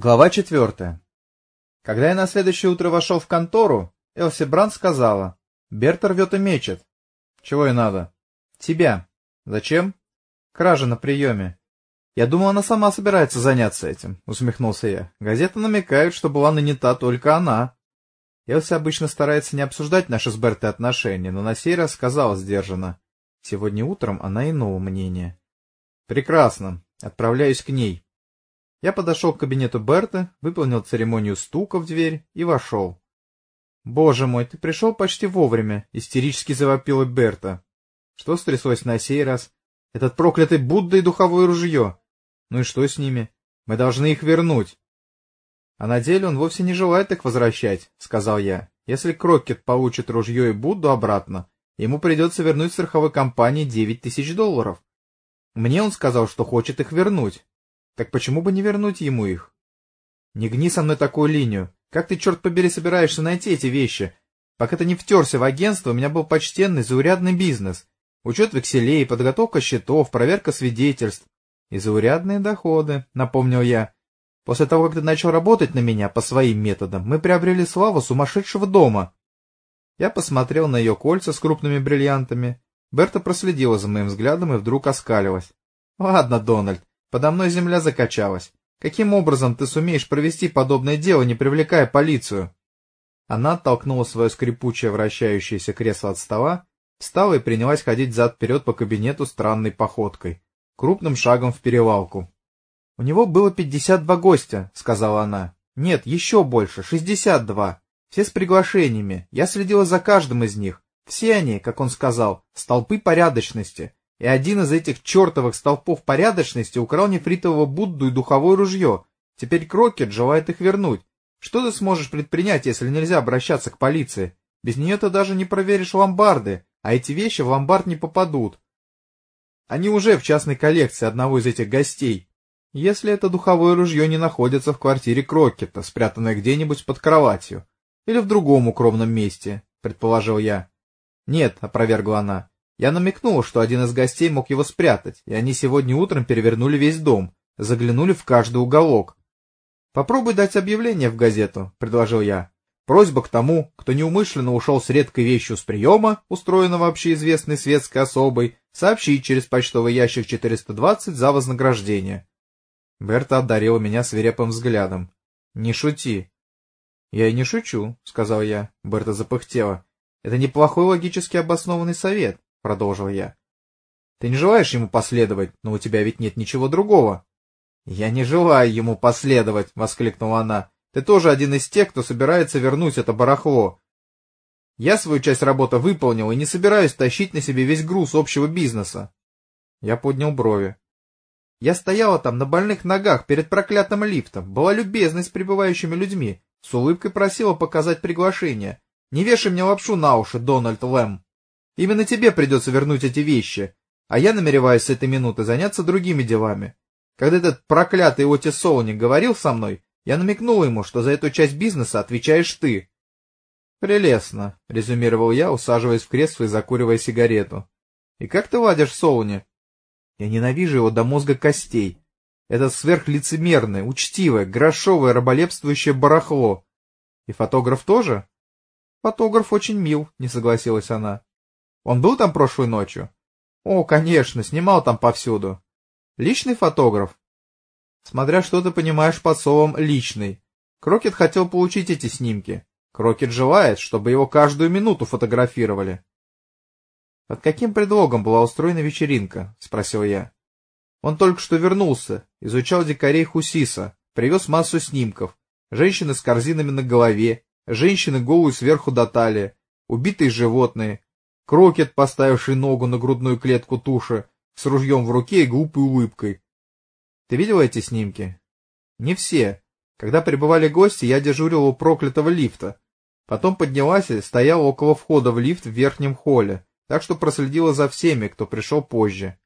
Глава четвертая. Когда я на следующее утро вошел в контору, Элси Бранд сказала, «Берта рвет и мечет». «Чего ей надо?» «Тебя». «Зачем?» «Кража на приеме». «Я думал, она сама собирается заняться этим», — усмехнулся я. «Газеты намекают, что была нанята только она». Элси обычно старается не обсуждать наши с Бертой отношения, но на сей раз сказала сдержанно. Сегодня утром она иного мнения. «Прекрасно. Отправляюсь к ней». Я подошел к кабинету Берта, выполнил церемонию стука в дверь и вошел. «Боже мой, ты пришел почти вовремя!» — истерически завопила Берта. Что стряслось на сей раз? Этот проклятый Будда и духовое ружье. Ну и что с ними? Мы должны их вернуть. А на деле он вовсе не желает их возвращать, — сказал я. Если Крокет получит ружье и Будду обратно, ему придется вернуть страховой компании девять тысяч долларов. Мне он сказал, что хочет их вернуть. Так почему бы не вернуть ему их? Не гни со мной такую линию. Как ты, черт побери, собираешься найти эти вещи? Пока ты не втерся в агентство, у меня был почтенный, заурядный бизнес. Учет векселей, подготовка счетов, проверка свидетельств. И заурядные доходы, напомнил я. После того, как ты начал работать на меня по своим методам, мы приобрели славу сумасшедшего дома. Я посмотрел на ее кольца с крупными бриллиантами. Берта проследила за моим взглядом и вдруг оскалилась. — Ладно, Дональд, Подо мной земля закачалась. Каким образом ты сумеешь провести подобное дело, не привлекая полицию? Она оттолкнула свое скрипучее вращающееся кресло от стола, встала и принялась ходить зад-вперед по кабинету странной походкой, крупным шагом в перевалку. — У него было пятьдесят два гостя, — сказала она. — Нет, еще больше, шестьдесят два. Все с приглашениями. Я следила за каждым из них. Все они, как он сказал, столпы порядочности и один из этих чертовых столпов порядочности украл нефритового Будду и духовое ружье. Теперь Крокет желает их вернуть. Что ты сможешь предпринять, если нельзя обращаться к полиции? Без нее ты даже не проверишь ломбарды, а эти вещи в ломбард не попадут. Они уже в частной коллекции одного из этих гостей. Если это духовое ружье не находится в квартире Крокета, спрятанное где-нибудь под кроватью. Или в другом укромном месте, предположил я. Нет, опровергла она. Я намекнул, что один из гостей мог его спрятать, и они сегодня утром перевернули весь дом, заглянули в каждый уголок. «Попробуй дать объявление в газету», — предложил я. Просьба к тому, кто неумышленно ушел с редкой вещью с приема, устроенного общеизвестной светской особой, сообщить через почтовый ящик 420 за вознаграждение. Берта одарила меня свирепым взглядом. «Не шути». «Я и не шучу», — сказал я. Берта запыхтела. «Это неплохой логически обоснованный совет. — продолжил я. — Ты не желаешь ему последовать, но у тебя ведь нет ничего другого. — Я не желаю ему последовать, — воскликнула она. — Ты тоже один из тех, кто собирается вернуть это барахло. Я свою часть работы выполнил и не собираюсь тащить на себе весь груз общего бизнеса. Я поднял брови. Я стояла там на больных ногах перед проклятым лифтом, была любезной с прибывающими людьми, с улыбкой просила показать приглашение. Не вешай мне лапшу на уши, Дональд Лэм. Именно тебе придется вернуть эти вещи, а я намереваюсь с этой минуты заняться другими делами. Когда этот проклятый Оти Соуник говорил со мной, я намекнул ему, что за эту часть бизнеса отвечаешь ты. — Прелестно, — резюмировал я, усаживаясь в кресло и закуривая сигарету. — И как ты ладишь Соуни? — Я ненавижу его до мозга костей. Это сверхлицемерное, учтивое, грошовое, раболепствующее барахло. — И фотограф тоже? — Фотограф очень мил, — не согласилась она. Он был там прошлой ночью? О, конечно, снимал там повсюду. Личный фотограф? Смотря что ты понимаешь под словом «личный». Крокет хотел получить эти снимки. Крокет желает, чтобы его каждую минуту фотографировали. «Под каким предлогом была устроена вечеринка?» — спросил я. Он только что вернулся, изучал дикарей Хусиса, привез массу снимков. Женщины с корзинами на голове, женщины голые сверху до талии, убитые животные, Крокет, поставивший ногу на грудную клетку туши, с ружьем в руке и глупой улыбкой. Ты видел эти снимки? Не все. Когда прибывали гости, я дежурил у проклятого лифта. Потом поднялась и стояла около входа в лифт в верхнем холле, так что проследила за всеми, кто пришел позже.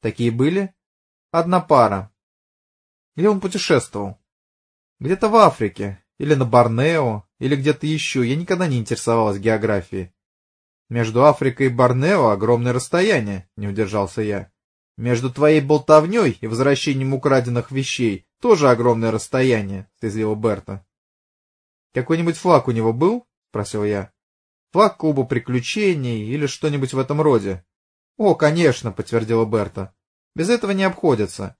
Такие были? Одна пара. Где он путешествовал? Где-то в Африке, или на Борнео, или где-то еще. Я никогда не интересовалась географией. Между Африкой и Борнео огромное расстояние, не удержался я. Между твоей болтовней и возвращением украденных вещей Тоже огромное расстояние, — съязвила Берта. — Какой-нибудь флаг у него был? — спросил я. — Флаг клуба приключений или что-нибудь в этом роде. — О, конечно, — подтвердила Берта. — Без этого не обходится.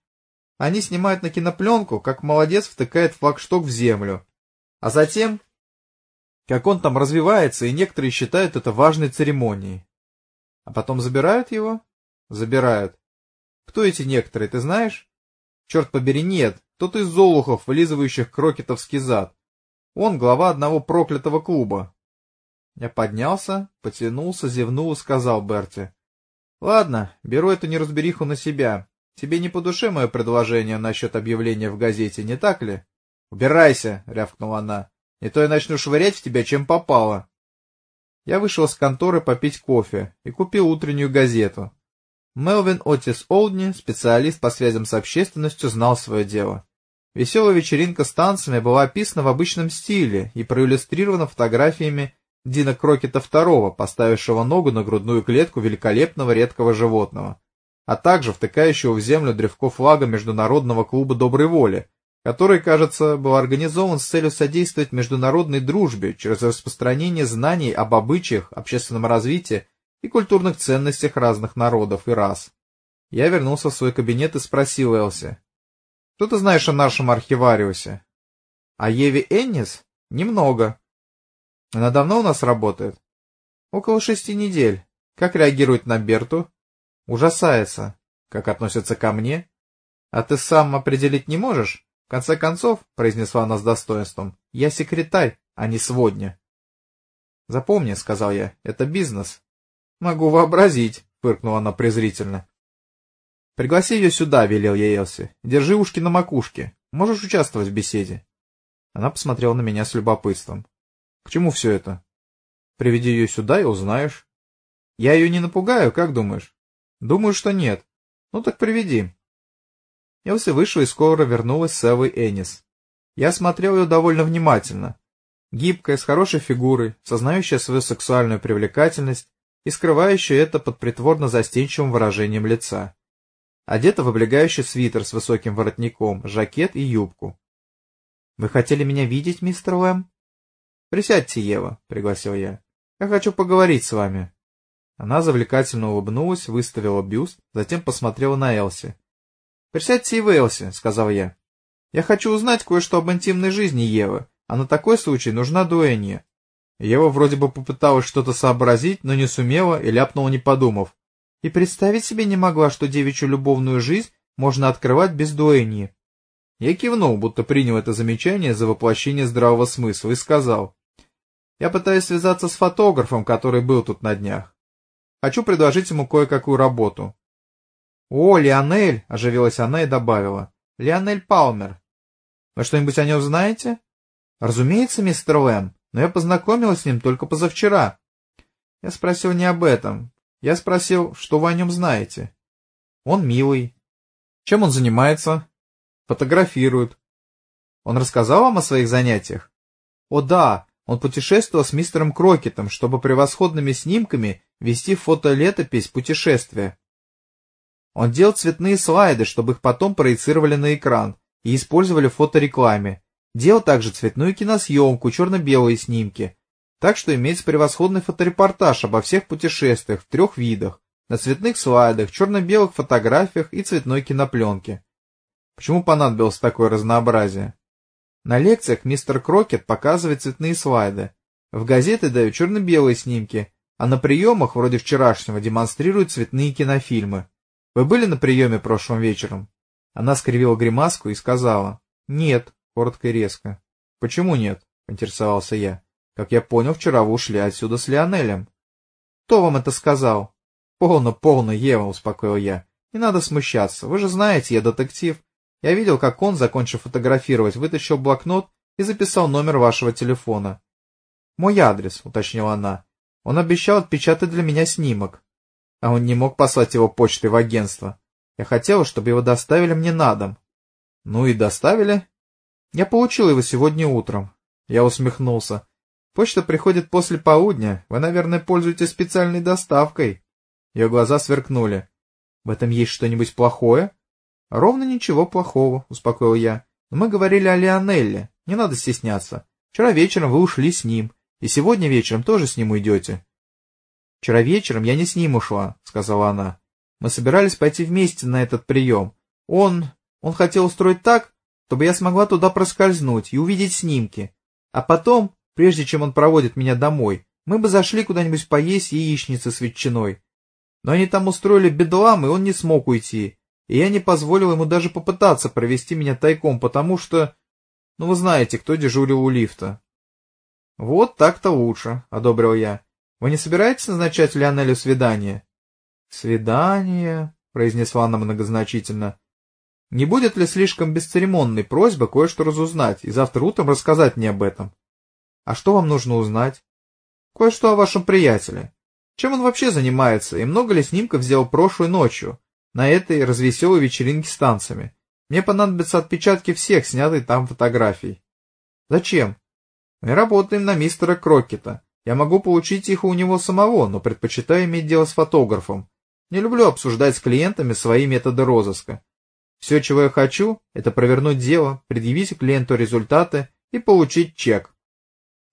Они снимают на кинопленку, как молодец втыкает флагшток в землю. А затем, как он там развивается, и некоторые считают это важной церемонией. А потом забирают его? Забирают. Кто эти некоторые, ты знаешь? Черт побери, нет. Тот из золухов, вылизывающих крокетовский зад. Он глава одного проклятого клуба. Я поднялся, потянулся, зевнул и сказал Берти. — Ладно, беру эту неразбериху на себя. Тебе не по душе мое предложение насчет объявления в газете, не так ли? — Убирайся, — рявкнула она. — Не то я начну швырять в тебя, чем попало. Я вышел из конторы попить кофе и купил утреннюю газету. Мелвин Отис Олдни, специалист по связям с общественностью, знал свое дело. Веселая вечеринка с танцами была описана в обычном стиле и проиллюстрирована фотографиями Дина Крокета II, поставившего ногу на грудную клетку великолепного редкого животного, а также втыкающего в землю древко флага Международного клуба доброй воли, который, кажется, был организован с целью содействовать международной дружбе через распространение знаний об обычаях, общественном развитии и культурных ценностях разных народов и рас. Я вернулся в свой кабинет и спросил Элси. — Что ты знаешь о нашем архивариусе? — О Еве Эннис? — Немного. — Она давно у нас работает? — Около шести недель. Как реагирует на Берту? — Ужасается. Как относится ко мне? — А ты сам определить не можешь? В конце концов, — произнесла она с достоинством, — я секретарь, а не сводня. — Запомни, — сказал я, — это бизнес. — Могу вообразить, — фыркнула она презрительно. — Пригласи ее сюда, — велел я Элси. — Держи ушки на макушке. Можешь участвовать в беседе. Она посмотрела на меня с любопытством. — К чему все это? — Приведи ее сюда и узнаешь. — Я ее не напугаю, как думаешь? — Думаю, что нет. Ну так приведи. Элси вышла и скоро вернулась с Эвой Энис. Я смотрел ее довольно внимательно. Гибкая, с хорошей фигурой, сознающая свою сексуальную привлекательность, и скрывающая это под притворно застенчивым выражением лица. Одета в облегающий свитер с высоким воротником, жакет и юбку. — Вы хотели меня видеть, мистер Лэм? — Присядьте, Ева, — пригласил я. — Я хочу поговорить с вами. Она завлекательно улыбнулась, выставила бюст, затем посмотрела на Элси. — Присядьте и вы, сказал я. — Я хочу узнать кое-что об интимной жизни Евы, а на такой случай нужна дуэнья. Ева вроде бы попыталась что-то сообразить, но не сумела и ляпнула, не подумав. И представить себе не могла, что девичью любовную жизнь можно открывать без дуэньи. Я кивнул, будто принял это замечание за воплощение здравого смысла, и сказал. Я пытаюсь связаться с фотографом, который был тут на днях. Хочу предложить ему кое-какую работу. — О, Лионель! — оживилась она и добавила. — Лионель Палмер. — Вы что-нибудь о нем знаете? — Разумеется, мистер Лэм но я познакомилась с ним только позавчера. Я спросил не об этом. Я спросил, что вы о нем знаете. Он милый. Чем он занимается? Фотографирует. Он рассказал вам о своих занятиях? О да, он путешествовал с мистером Крокетом, чтобы превосходными снимками вести фотолетопись путешествия. Он делал цветные слайды, чтобы их потом проецировали на экран и использовали в фоторекламе. Делал также цветную киносъемку, черно-белые снимки. Так что имеется превосходный фоторепортаж обо всех путешествиях в трех видах. На цветных слайдах, черно-белых фотографиях и цветной кинопленке. Почему понадобилось такое разнообразие? На лекциях мистер Крокет показывает цветные слайды. В газеты дают черно-белые снимки, а на приемах, вроде вчерашнего, демонстрируют цветные кинофильмы. Вы были на приеме прошлым вечером? Она скривила гримаску и сказала. Нет коротко и резко. — Почему нет? — интересовался я. — Как я понял, вчера вы ушли отсюда с Лионелем. — Кто вам это сказал? — Полно, полно, Ева, — успокоил я. — Не надо смущаться, вы же знаете, я детектив. Я видел, как он, закончив фотографировать, вытащил блокнот и записал номер вашего телефона. — Мой адрес, — уточнила она. Он обещал отпечатать для меня снимок. А он не мог послать его почтой в агентство. Я хотела, чтобы его доставили мне на дом. — Ну и доставили, я получил его сегодня утром. Я усмехнулся. Почта приходит после полудня. Вы, наверное, пользуетесь специальной доставкой. Ее глаза сверкнули. В этом есть что-нибудь плохое? Ровно ничего плохого, успокоил я. Но мы говорили о Лионелле, не надо стесняться. Вчера вечером вы ушли с ним, и сегодня вечером тоже с ним уйдете. Вчера вечером я не с ним ушла, сказала она. Мы собирались пойти вместе на этот прием. Он... он хотел устроить так, чтобы я смогла туда проскользнуть и увидеть снимки. А потом, прежде чем он проводит меня домой, мы бы зашли куда-нибудь поесть яичницы с ветчиной. Но они там устроили бедлам, и он не смог уйти. И я не позволил ему даже попытаться провести меня тайком, потому что... Ну, вы знаете, кто дежурил у лифта. — Вот так-то лучше, — одобрил я. — Вы не собираетесь назначать Лионелю свидание? — Свидание, — произнесла она многозначительно. — Не будет ли слишком бесцеремонной просьба кое-что разузнать и завтра утром рассказать мне об этом? — А что вам нужно узнать? — Кое-что о вашем приятеле. Чем он вообще занимается и много ли снимков сделал прошлой ночью на этой развеселой вечеринке с танцами? Мне понадобятся отпечатки всех снятых там фотографий. Зачем? Мы работаем на мистера Крокета. Я могу получить их у него самого, но предпочитаю иметь дело с фотографом. Не люблю обсуждать с клиентами свои методы розыска. Все, чего я хочу, это провернуть дело, предъявить клиенту результаты и получить чек.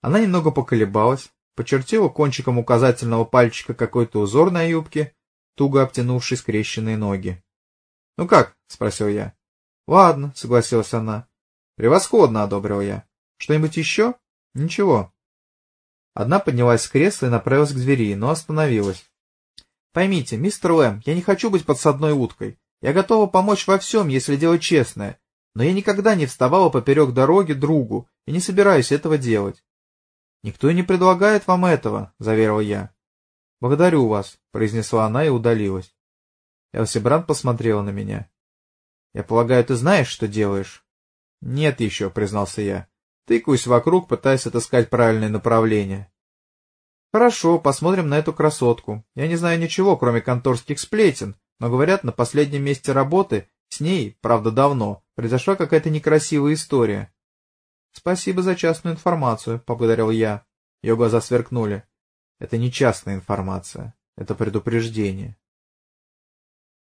Она немного поколебалась, почертила кончиком указательного пальчика какой-то узор на юбке, туго обтянувший скрещенные ноги. — Ну как? — спросил я. — Ладно, — согласилась она. — Превосходно, — одобрил я. — Что-нибудь еще? — Ничего. Одна поднялась с кресла и направилась к двери, но остановилась. — Поймите, мистер Лэм, я не хочу быть подсадной уткой. Я готова помочь во всем, если дело честное, но я никогда не вставала поперек дороги другу и не собираюсь этого делать. — Никто и не предлагает вам этого, — заверил я. — Благодарю вас, — произнесла она и удалилась. Элсибранд посмотрела на меня. — Я полагаю, ты знаешь, что делаешь? — Нет еще, — признался я. Тыкаюсь вокруг, пытаясь отыскать правильное направление. — Хорошо, посмотрим на эту красотку. Я не знаю ничего, кроме конторских сплетен, но, говорят, на последнем месте работы с ней, правда давно, произошла какая-то некрасивая история. — Спасибо за частную информацию, — поблагодарил я. Ее глаза сверкнули. — Это не частная информация, это предупреждение.